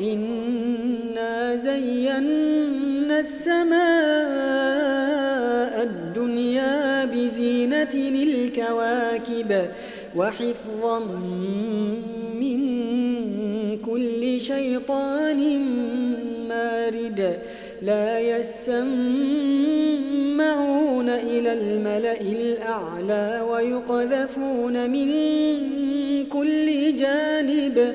إنا زينا السماء الدنيا بزينة الكواكب وحفظا من كل شيطان مارد لا يسمعون إلى الملأ الأعلى ويقذفون من كل جانب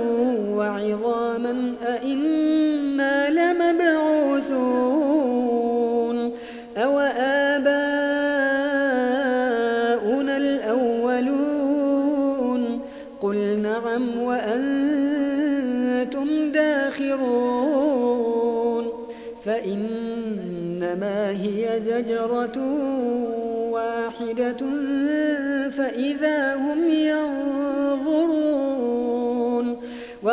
وعظاما أئنا لمبعوثون أو آباؤنا الأولون قل نعم وأنتم داخرون فإنما هي زجرة واحدة فإذا هم ينظرون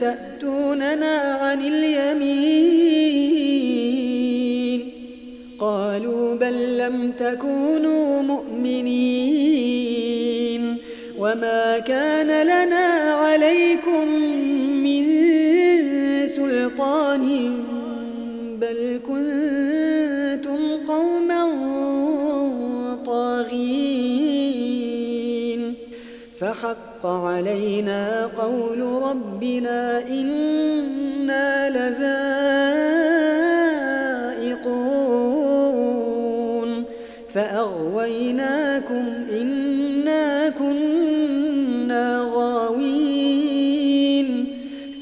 تأتوننا عن اليمين. قالوا بل لم تكونوا مؤمنين. وما كان لنا عليكم من سلطان بل كنتم قوما طاغين. فحق علينا قول ربنا إنا لذائقون. فأغويناكم إنا كنا غاوين.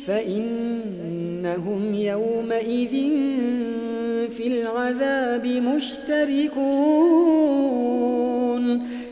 فإنهم يومئذ في العذاب مشتركون.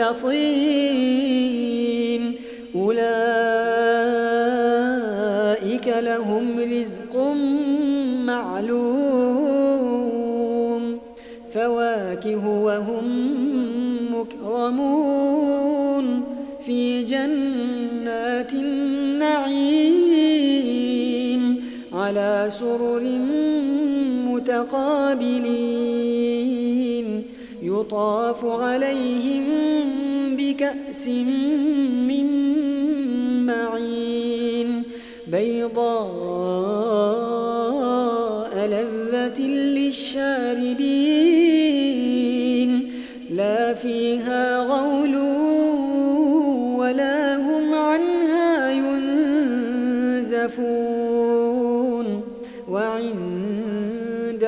المخلصين أولئك لهم رزق معلوم. فواكه وهم مكرمون. في جنات النعيم. على سرر متقابلين. يطاف عليهم بكأس من معين بيضاء لذة للشاربين لا فيها غول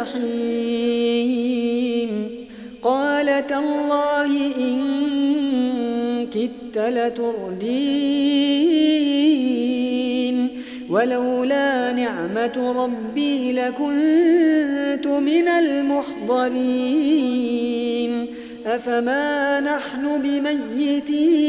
الجحيم. قال تالله إن كدت لتردين. ولولا نعمة ربي لكنت من المحضرين. أفما نحن بميتين؟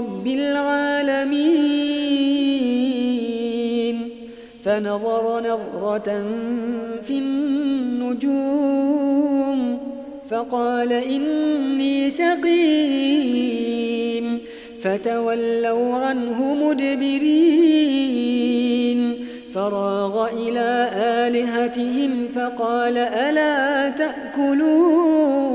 برب العالمين فنظر نظرة في النجوم فقال إني سقيم فتولوا عنه مدبرين فراغ إلى آلهتهم فقال ألا تأكلون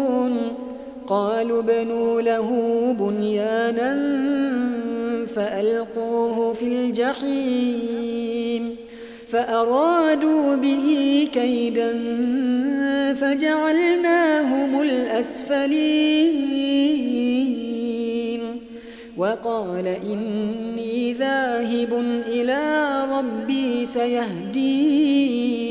قالوا بنوا له بنيانا فألقوه في الجحيم فأرادوا به كيدا فجعلناهم الأسفلين وقال إني ذاهب إلى ربي سيهدين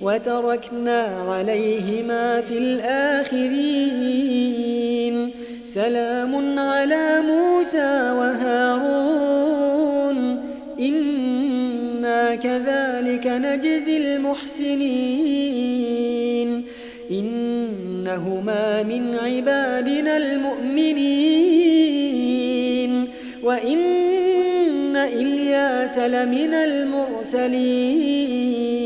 وتركنا عليهما في الآخرين. سلام على موسى وهارون. إنا كذلك نجزي المحسنين. إنهما من عبادنا المؤمنين. وإن إلياس لمن المرسلين.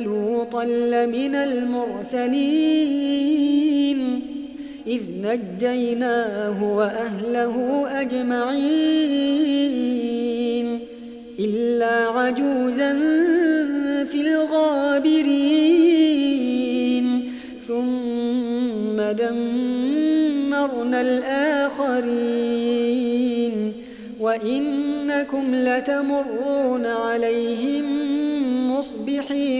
لوطا لمن المرسلين إذ نجيناه وأهله أجمعين إلا عجوزا في الغابرين ثم دمرنا الآخرين وإنكم لتمرون عليهم